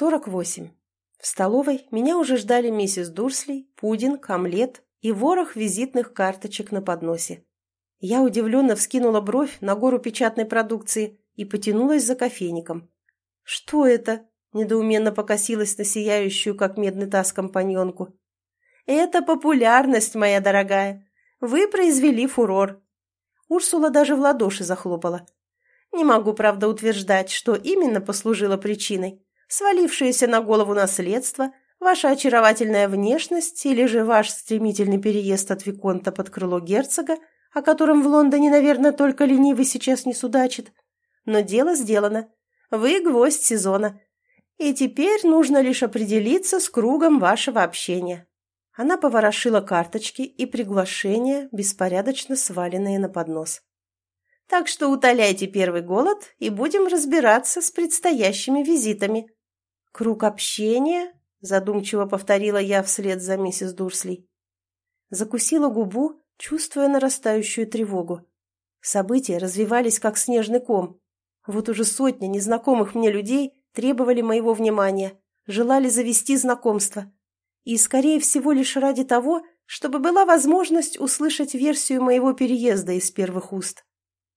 48. В столовой меня уже ждали миссис Дурсли, пудинг, омлет и ворох визитных карточек на подносе. Я удивленно вскинула бровь на гору печатной продукции и потянулась за кофейником. «Что это?» – недоуменно покосилась на сияющую, как медный таз, компаньонку. «Это популярность, моя дорогая. Вы произвели фурор». Урсула даже в ладоши захлопала. Не могу, правда, утверждать, что именно послужило причиной свалившееся на голову наследство, ваша очаровательная внешность или же ваш стремительный переезд от Виконта под крыло герцога, о котором в Лондоне, наверное, только ленивый сейчас не судачит. Но дело сделано. Вы гвоздь сезона. И теперь нужно лишь определиться с кругом вашего общения. Она поворошила карточки и приглашения, беспорядочно сваленные на поднос. Так что утоляйте первый голод и будем разбираться с предстоящими визитами. «Круг общения?» – задумчиво повторила я вслед за миссис Дурсли. Закусила губу, чувствуя нарастающую тревогу. События развивались как снежный ком. Вот уже сотня незнакомых мне людей требовали моего внимания, желали завести знакомство. И, скорее всего, лишь ради того, чтобы была возможность услышать версию моего переезда из первых уст.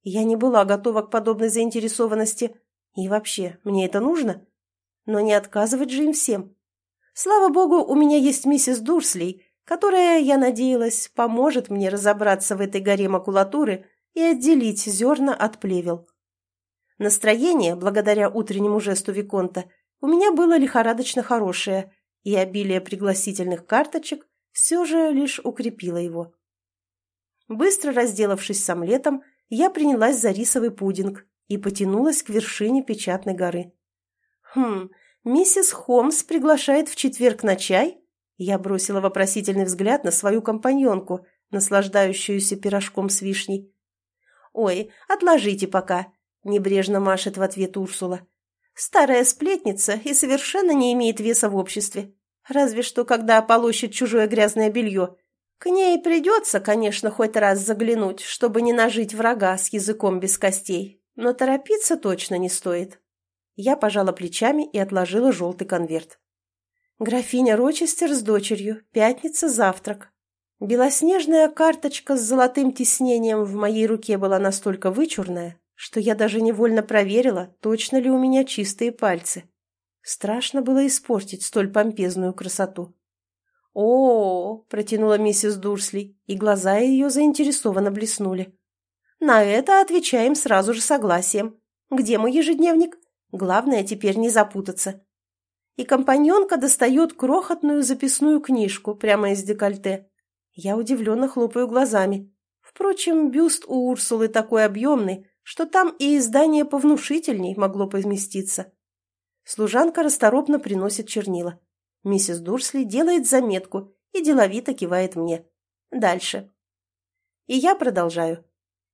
Я не была готова к подобной заинтересованности. И вообще, мне это нужно? Но не отказывать же им всем. Слава богу, у меня есть миссис Дурсли, которая, я надеялась, поможет мне разобраться в этой горе макулатуры и отделить зерна от плевел. Настроение, благодаря утреннему жесту Виконта, у меня было лихорадочно хорошее, и обилие пригласительных карточек все же лишь укрепило его. Быстро разделавшись с омлетом, я принялась за рисовый пудинг и потянулась к вершине печатной горы. «Хм, миссис Холмс приглашает в четверг на чай?» Я бросила вопросительный взгляд на свою компаньонку, наслаждающуюся пирожком с вишней. «Ой, отложите пока», — небрежно машет в ответ Урсула. «Старая сплетница и совершенно не имеет веса в обществе. Разве что, когда ополощет чужое грязное белье. К ней придется, конечно, хоть раз заглянуть, чтобы не нажить врага с языком без костей, но торопиться точно не стоит». Я пожала плечами и отложила желтый конверт. Графиня Рочестер с дочерью. Пятница, завтрак. Белоснежная карточка с золотым тиснением в моей руке была настолько вычурная, что я даже невольно проверила, точно ли у меня чистые пальцы. Страшно было испортить столь помпезную красоту. о, -о, -о протянула миссис Дурсли, и глаза ее заинтересованно блеснули. «На это отвечаем сразу же согласием. Где мой ежедневник?» Главное теперь не запутаться. И компаньонка достает крохотную записную книжку прямо из декольте. Я удивленно хлопаю глазами. Впрочем, бюст у Урсулы такой объемный, что там и издание повнушительней могло поместиться. Служанка расторопно приносит чернила. Миссис Дурсли делает заметку и деловито кивает мне. Дальше. И я продолжаю.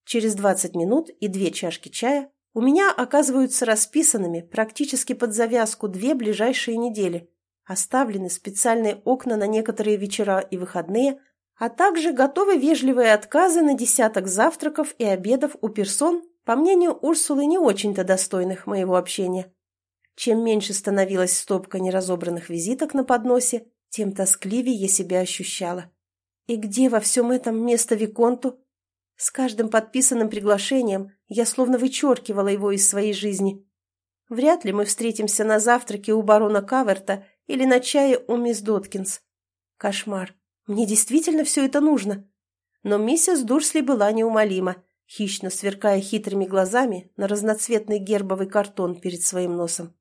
Через двадцать минут и две чашки чая у меня оказываются расписанными практически под завязку две ближайшие недели. Оставлены специальные окна на некоторые вечера и выходные, а также готовы вежливые отказы на десяток завтраков и обедов у персон, по мнению Урсулы, не очень-то достойных моего общения. Чем меньше становилась стопка неразобранных визиток на подносе, тем тоскливее я себя ощущала. И где во всем этом место Виконту? С каждым подписанным приглашением я словно вычеркивала его из своей жизни. Вряд ли мы встретимся на завтраке у барона Каверта или на чае у мисс Доткинс. Кошмар. Мне действительно все это нужно. Но миссис Дурсли была неумолима, хищно сверкая хитрыми глазами на разноцветный гербовый картон перед своим носом.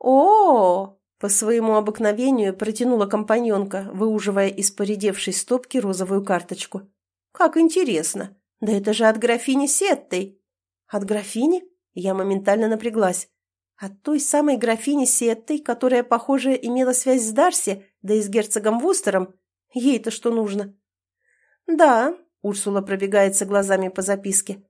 о, -о, по своему обыкновению протянула компаньонка, выуживая из поредевшей стопки розовую карточку. «Как интересно! Да это же от графини Сеттой!» «От графини?» Я моментально напряглась. «От той самой графини Сеттой, которая, похоже, имела связь с Дарси, да и с герцогом Вустером? Ей-то что нужно?» «Да», — Урсула пробегается глазами по записке.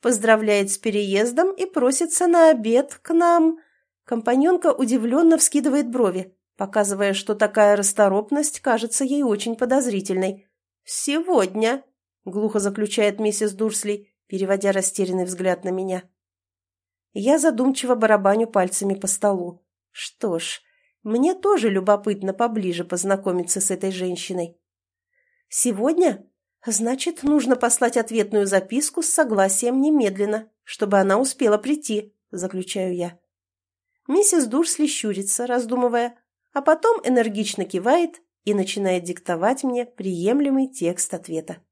«Поздравляет с переездом и просится на обед к нам». Компаньонка удивленно вскидывает брови, показывая, что такая расторопность кажется ей очень подозрительной. «Сегодня», глухо заключает миссис Дурсли, переводя растерянный взгляд на меня. Я задумчиво барабаню пальцами по столу. Что ж, Мне тоже любопытно поближе познакомиться с этой женщиной. Сегодня? Значит, нужно послать ответную записку с согласием немедленно, чтобы она успела прийти, заключаю я. Миссис Дурсли щурится, раздумывая, а потом энергично кивает и начинает диктовать мне приемлемый текст ответа.